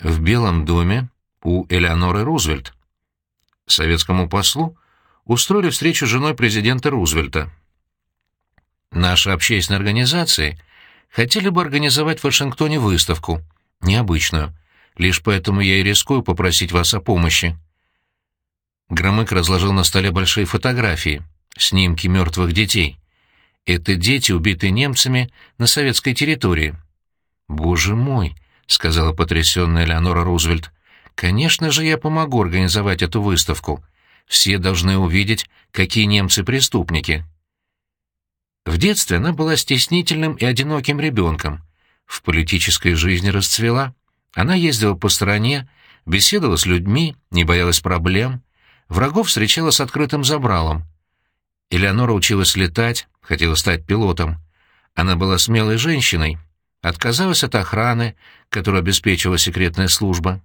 в Белом доме у Элеоноры Рузвельт. Советскому послу устроили встречу с женой президента Рузвельта. Наши общественные организации хотели бы организовать в Вашингтоне выставку, необычную. Лишь поэтому я и рискую попросить вас о помощи. Громык разложил на столе большие фотографии, снимки мертвых детей. Это дети, убитые немцами на советской территории. «Боже мой!» — сказала потрясенная Леонора Рузвельт. «Конечно же я помогу организовать эту выставку. Все должны увидеть, какие немцы преступники». В детстве она была стеснительным и одиноким ребенком. В политической жизни расцвела. Она ездила по стране, беседовала с людьми, не боялась проблем. Врагов встречала с открытым забралом. Элеонора училась летать, хотела стать пилотом. Она была смелой женщиной, отказалась от охраны, которую обеспечивала секретная служба.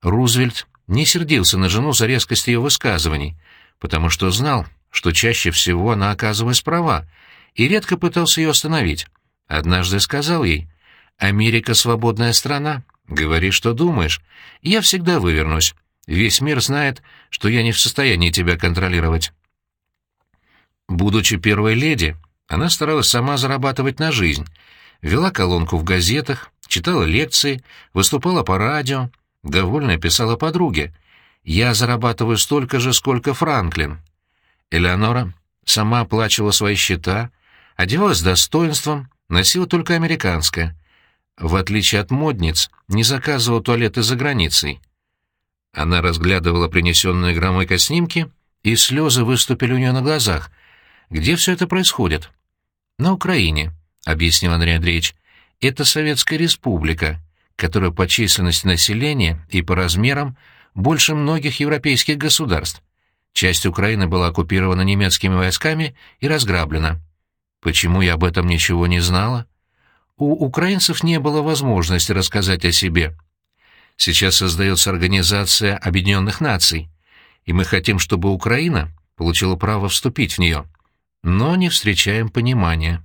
Рузвельт не сердился на жену за резкость ее высказываний, потому что знал, что чаще всего она оказывалась права, и редко пытался ее остановить. Однажды сказал ей, «Америка — свободная страна. Говори, что думаешь. Я всегда вывернусь. Весь мир знает, что я не в состоянии тебя контролировать». Будучи первой леди, она старалась сама зарабатывать на жизнь, вела колонку в газетах, читала лекции, выступала по радио, довольно писала подруге. «Я зарабатываю столько же, сколько Франклин». Элеонора сама оплачивала свои счета, одевалась с достоинством, носила только американское. В отличие от модниц, не заказывала туалеты за границей. Она разглядывала принесенные громыко снимки, и слезы выступили у нее на глазах. «Где все это происходит?» «На Украине», — объяснил Андрей Андреевич. «Это Советская Республика, которая по численности населения и по размерам больше многих европейских государств. Часть Украины была оккупирована немецкими войсками и разграблена. Почему я об этом ничего не знала? У украинцев не было возможности рассказать о себе. Сейчас создается Организация Объединенных Наций, и мы хотим, чтобы Украина получила право вступить в нее, но не встречаем понимания.